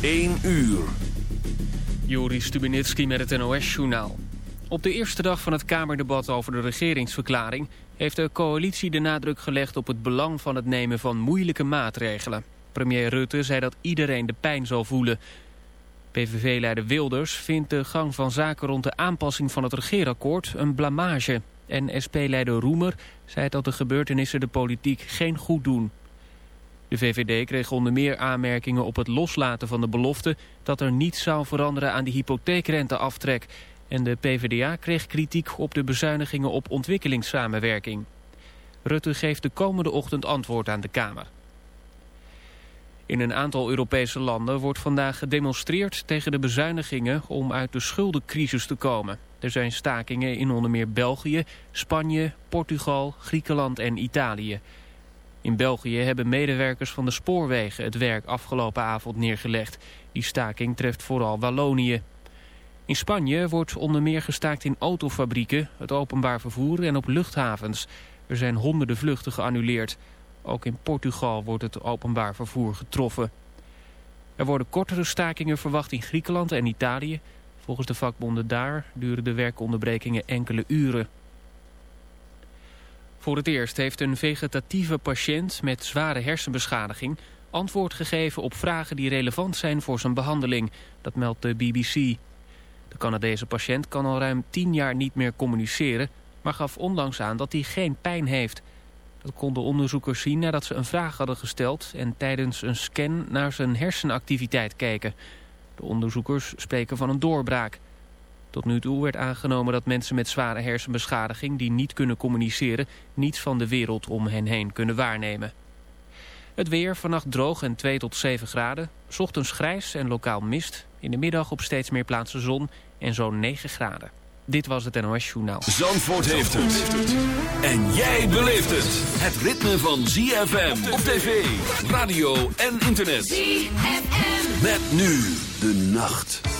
1 uur. Joris Stubenitski met het NOS-journaal. Op de eerste dag van het Kamerdebat over de regeringsverklaring... heeft de coalitie de nadruk gelegd op het belang van het nemen van moeilijke maatregelen. Premier Rutte zei dat iedereen de pijn zal voelen. PVV-leider Wilders vindt de gang van zaken rond de aanpassing van het regeerakkoord een blamage. En SP-leider Roemer zei dat de gebeurtenissen de politiek geen goed doen. De VVD kreeg onder meer aanmerkingen op het loslaten van de belofte... dat er niets zou veranderen aan de hypotheekrenteaftrek. En de PvdA kreeg kritiek op de bezuinigingen op ontwikkelingssamenwerking. Rutte geeft de komende ochtend antwoord aan de Kamer. In een aantal Europese landen wordt vandaag gedemonstreerd tegen de bezuinigingen om uit de schuldencrisis te komen. Er zijn stakingen in onder meer België, Spanje, Portugal, Griekenland en Italië. In België hebben medewerkers van de spoorwegen het werk afgelopen avond neergelegd. Die staking treft vooral Wallonië. In Spanje wordt onder meer gestaakt in autofabrieken, het openbaar vervoer en op luchthavens. Er zijn honderden vluchten geannuleerd. Ook in Portugal wordt het openbaar vervoer getroffen. Er worden kortere stakingen verwacht in Griekenland en Italië. Volgens de vakbonden daar duren de werkonderbrekingen enkele uren. Voor het eerst heeft een vegetatieve patiënt met zware hersenbeschadiging antwoord gegeven op vragen die relevant zijn voor zijn behandeling. Dat meldt de BBC. De Canadese patiënt kan al ruim 10 jaar niet meer communiceren, maar gaf onlangs aan dat hij geen pijn heeft. Dat konden onderzoekers zien nadat ze een vraag hadden gesteld en tijdens een scan naar zijn hersenactiviteit keken. De onderzoekers spreken van een doorbraak. Tot nu toe werd aangenomen dat mensen met zware hersenbeschadiging die niet kunnen communiceren niets van de wereld om hen heen kunnen waarnemen. Het weer vannacht droog en 2 tot 7 graden. Ochtends grijs en lokaal mist. In de middag op steeds meer plaatsen zon en zo'n 9 graden. Dit was het NOS Journaal. Zandvoort heeft het. En jij beleeft het. Het ritme van ZFM op tv, radio en internet. ZFM. Met nu de nacht.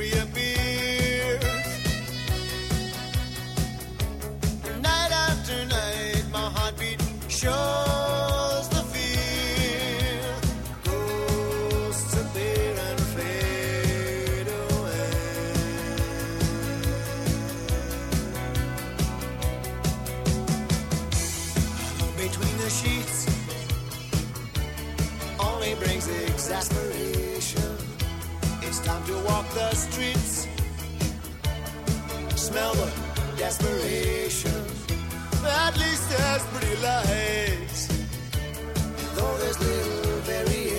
Smell the desperation. At least there's pretty lights. Though there's little variation,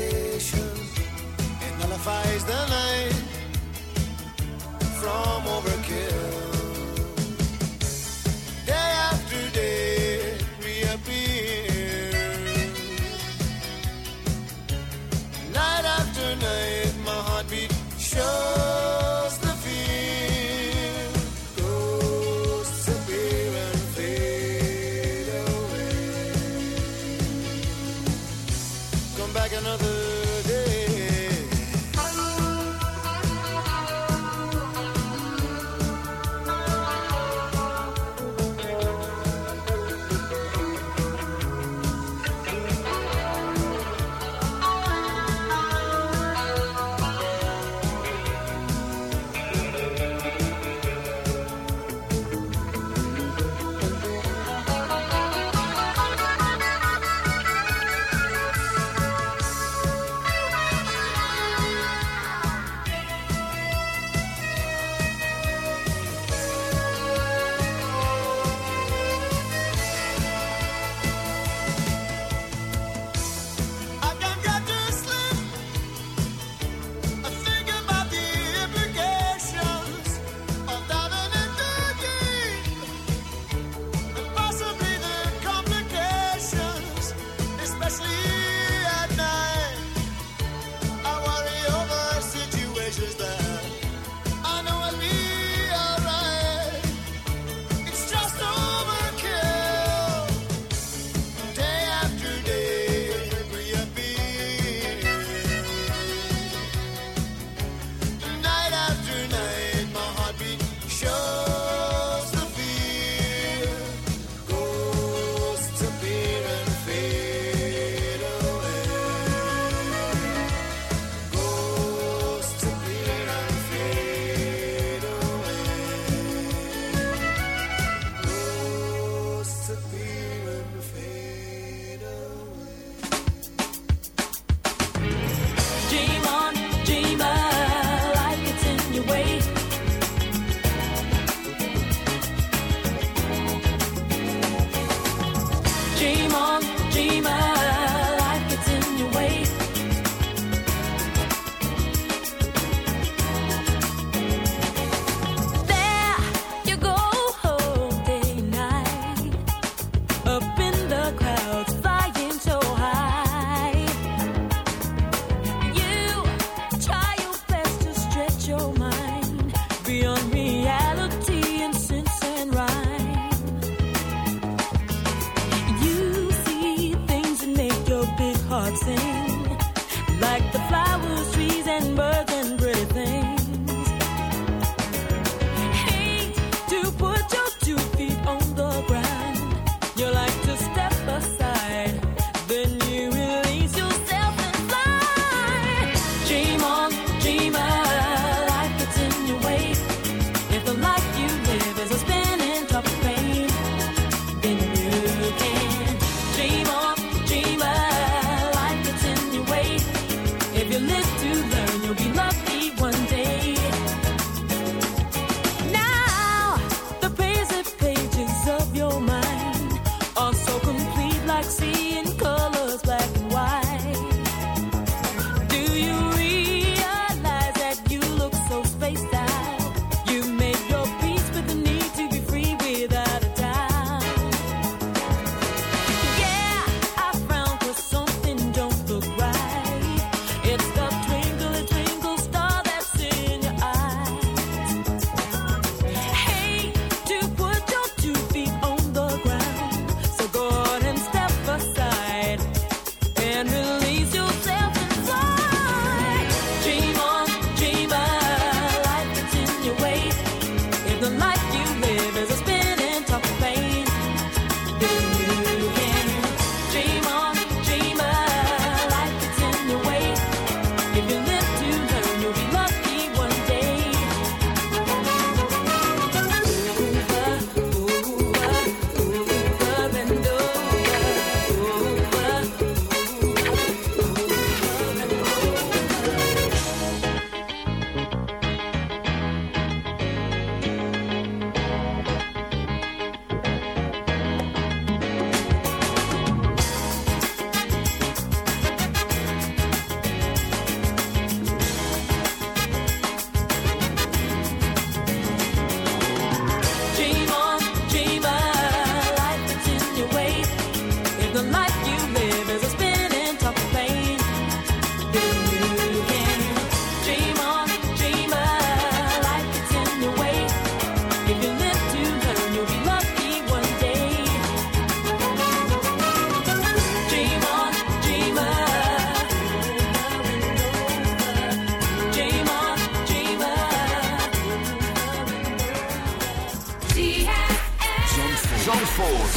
Zandvoort.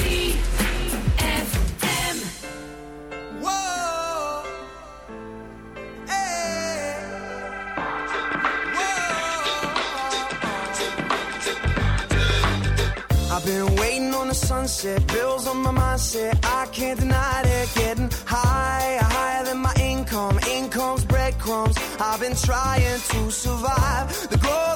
been waiting on the sunset, bills on my mindset. I can't deny it, getting higher, higher than my income. Income's breadcrumbs. I've been trying to survive. The glow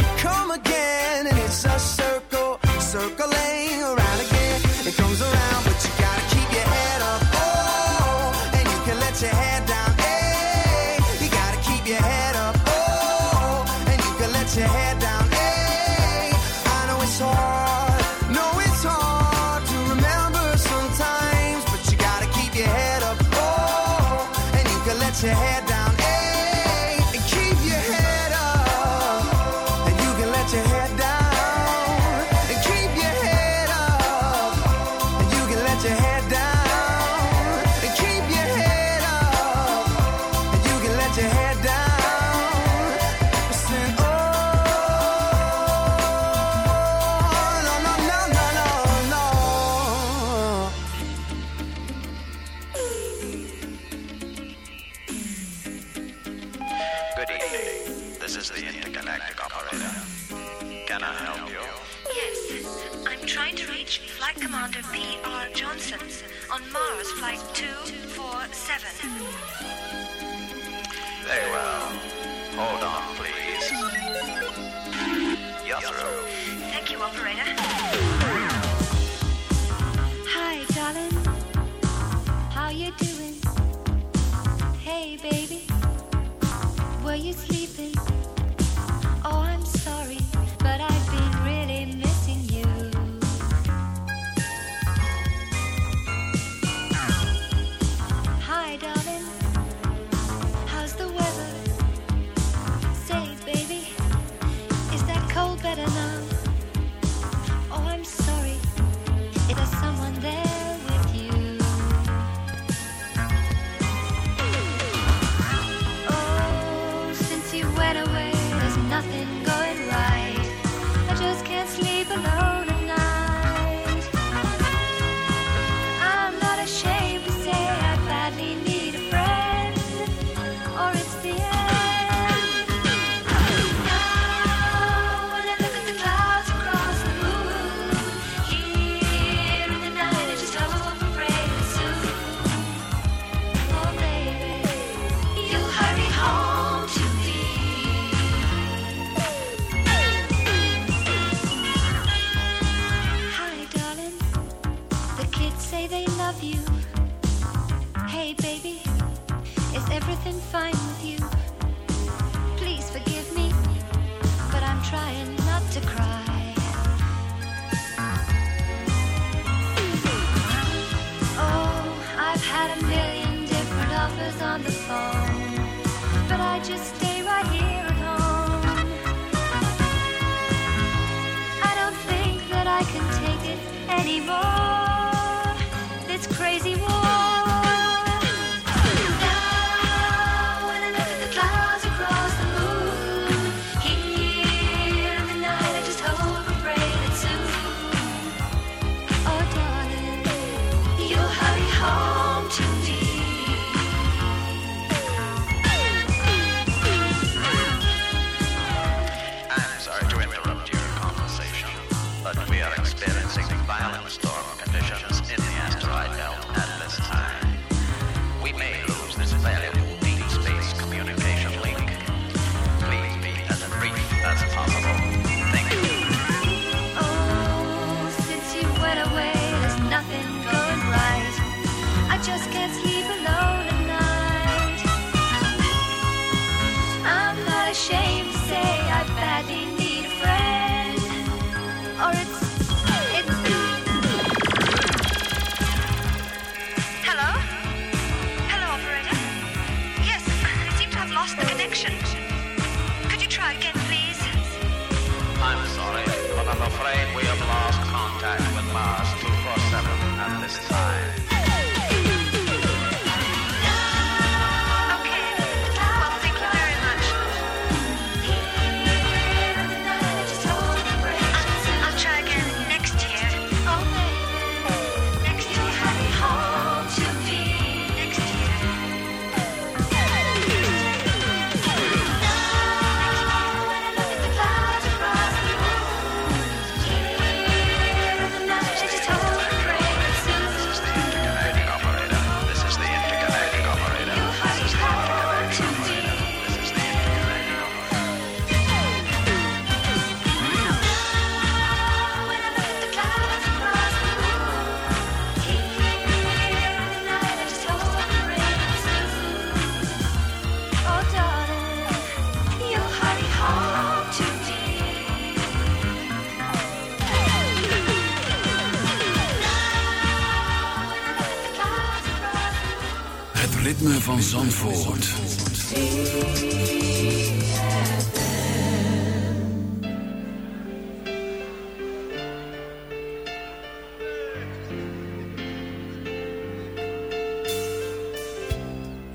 ritme van Zandvoort.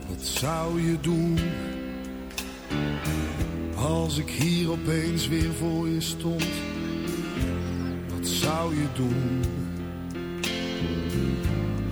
Wat zou je doen als ik hier opeens weer voor je stond? Wat zou je doen?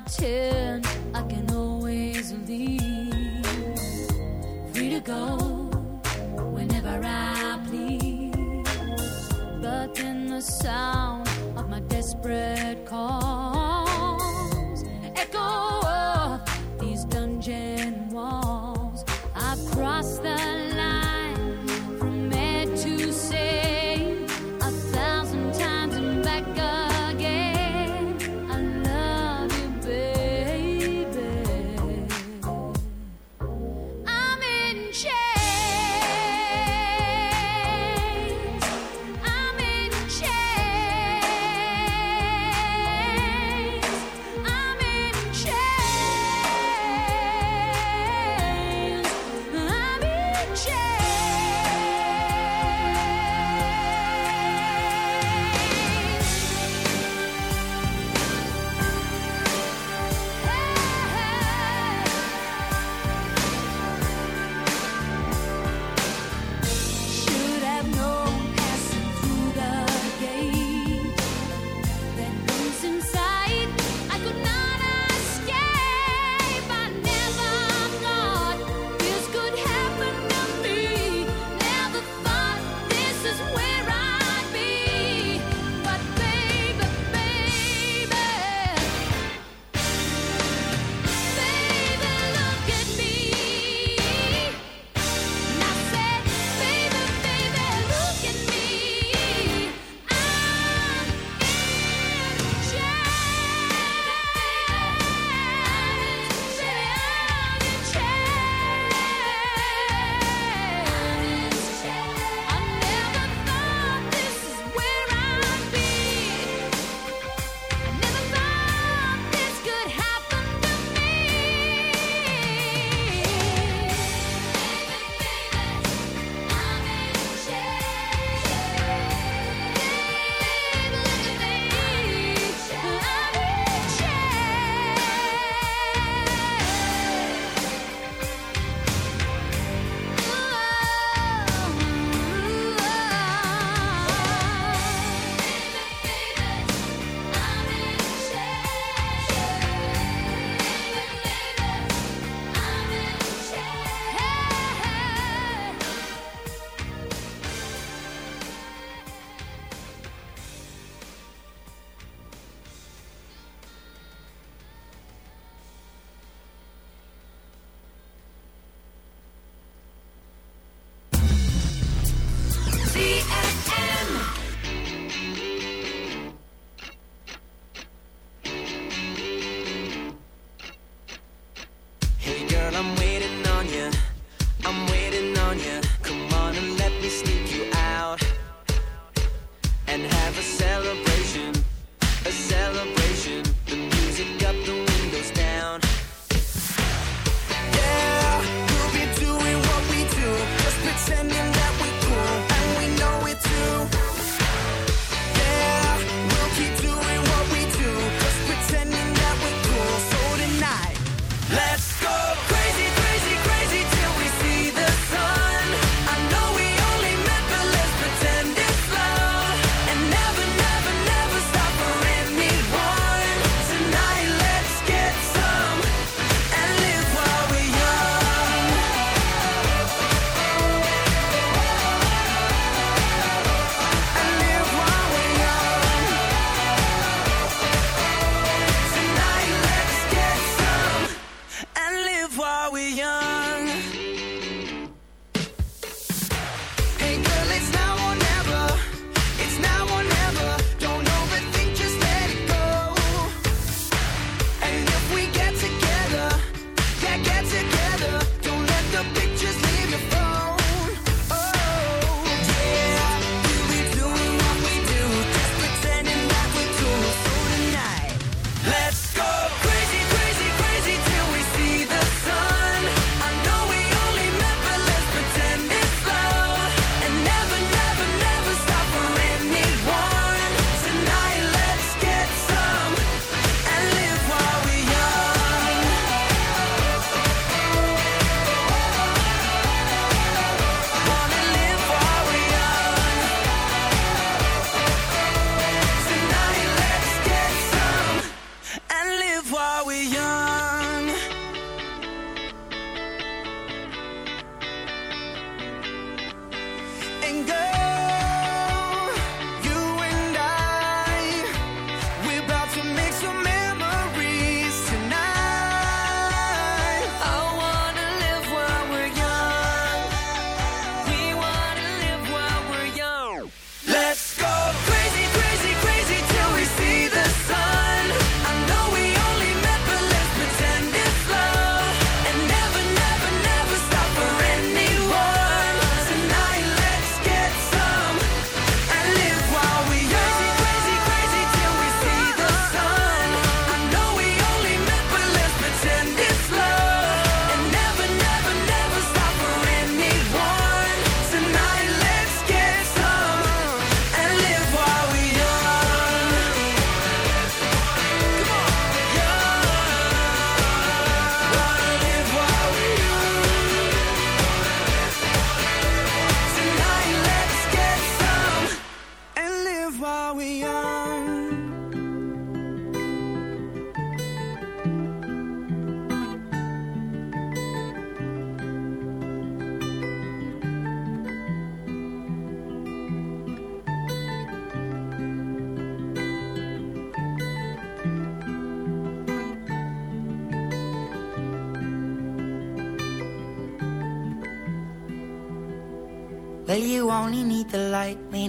pretend I can always leave.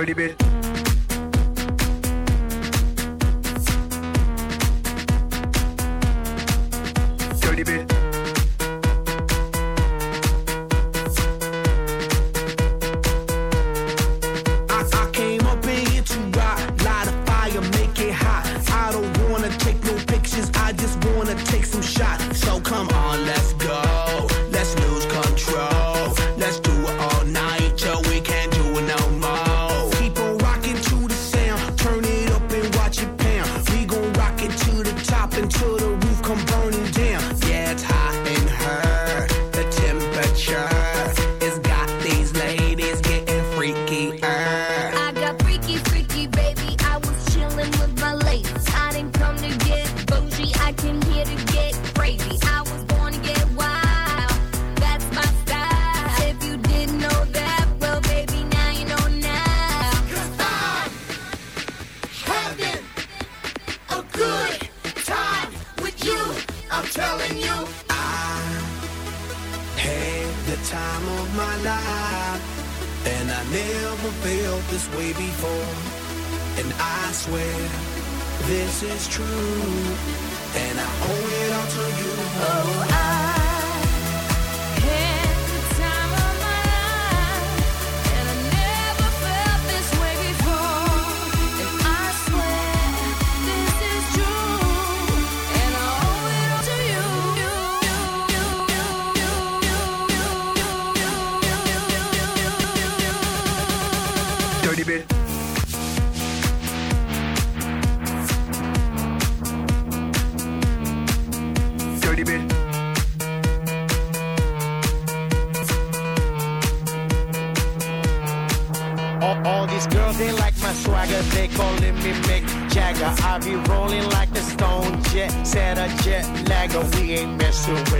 Dirty Dirty bit. Dirty bit. All, all these girls, they like my swagger. They calling me Mick Jagger. I be rolling like the Stone Jet. Said a jet lagger. We ain't messing with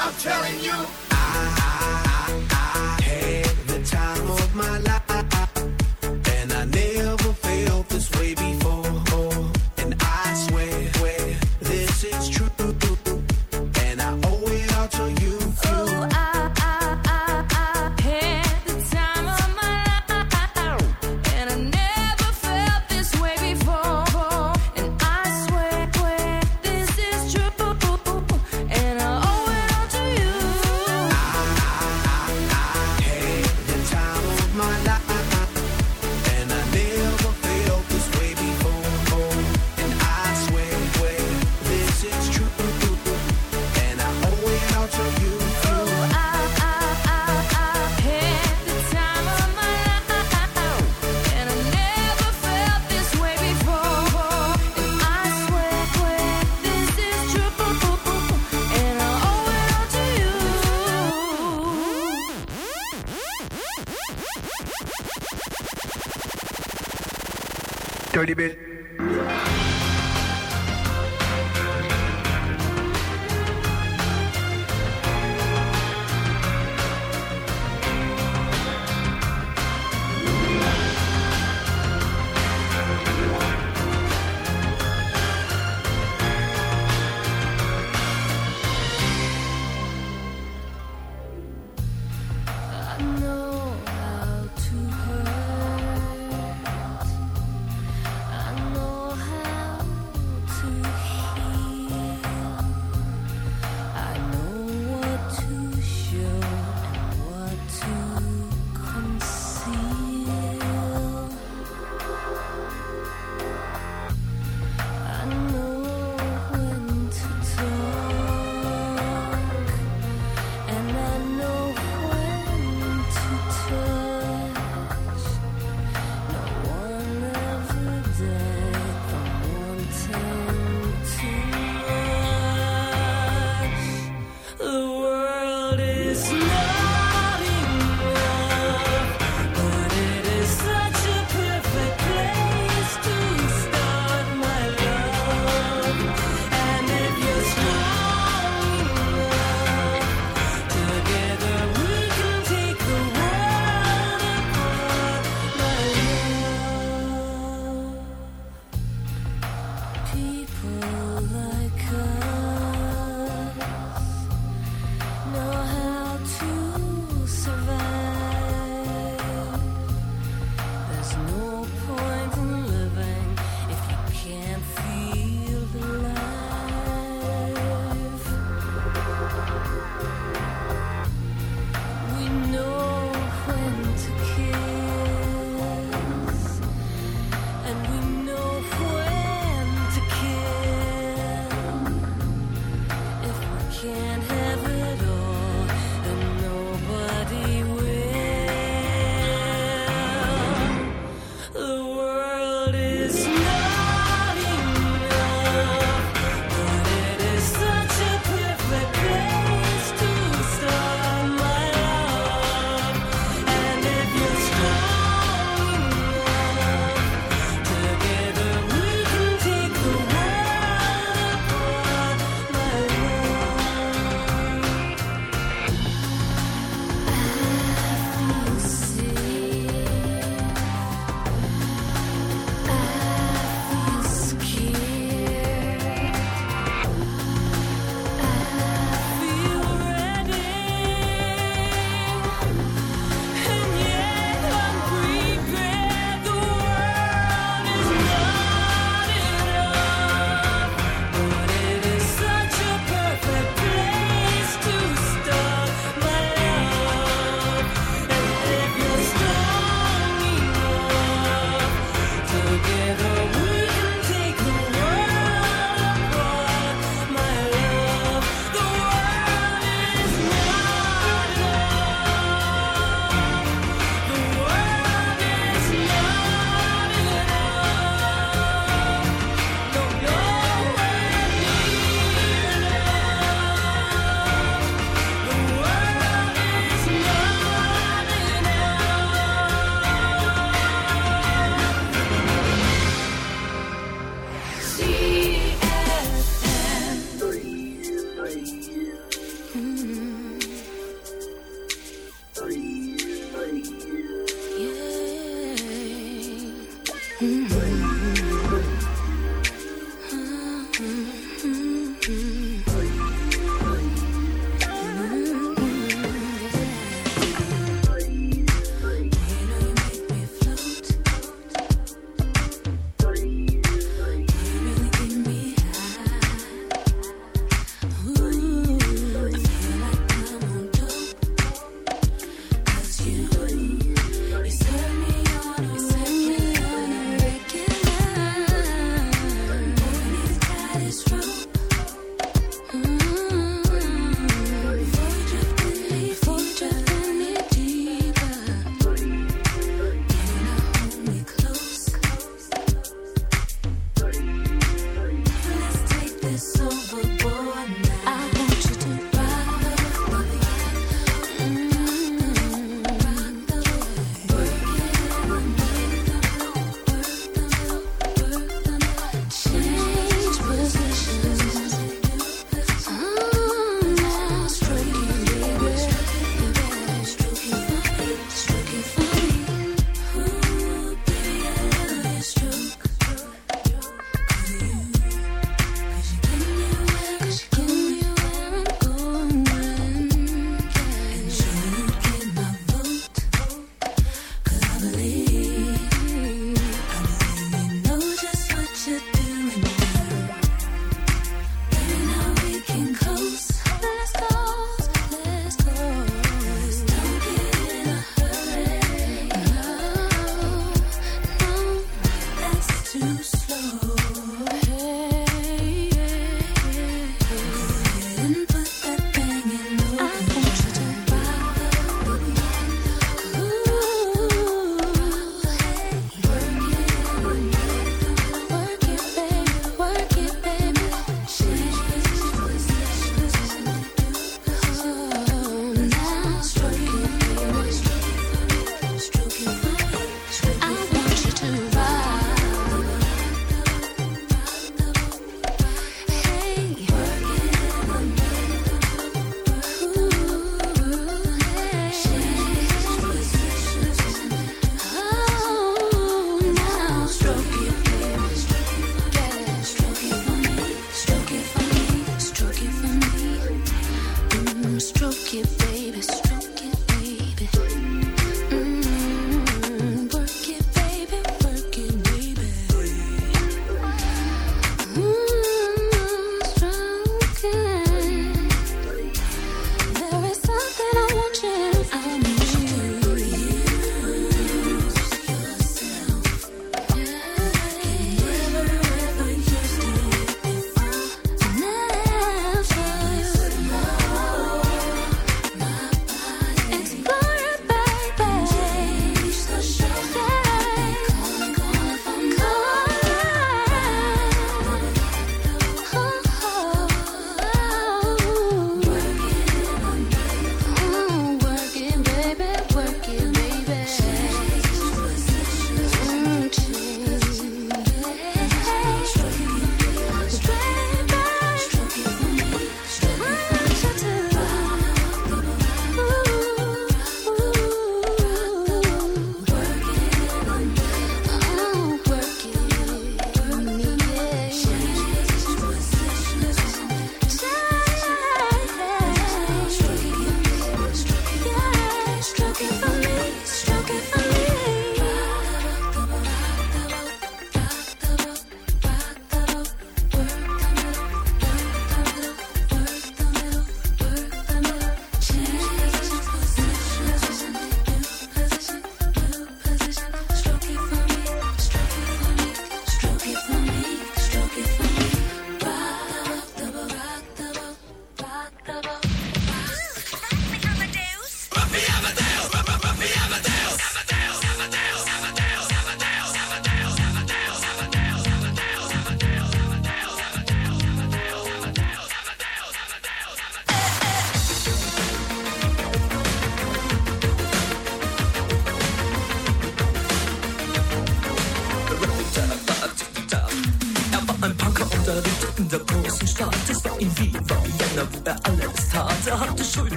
I'm telling you. I had the time of my life, and I never felt this way before. 30 bit.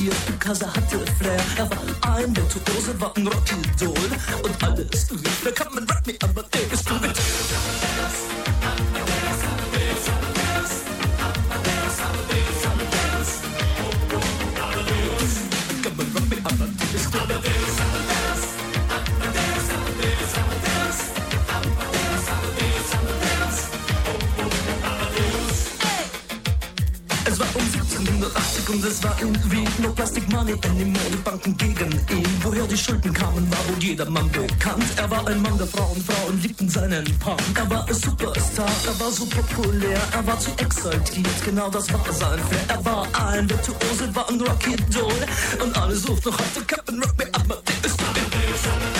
hier because I had to flair. Er waren ein virtuose Wappenrocky, war irgendwie no Plastic Money anymore. Die Banken gegen ihn. Woher die Schulden kamen, war wohl jedermann bekannt. Er war ein Mann der Frauen, Frauen liebten seinen Punk. Er war ein Superstar, er war so populär, er war zu exaltiert, genau das war sein Flair. Er war ein Virtuose, war ein Rocky Doll und alle suchten noch heute Captain Rock me Amadeus. zover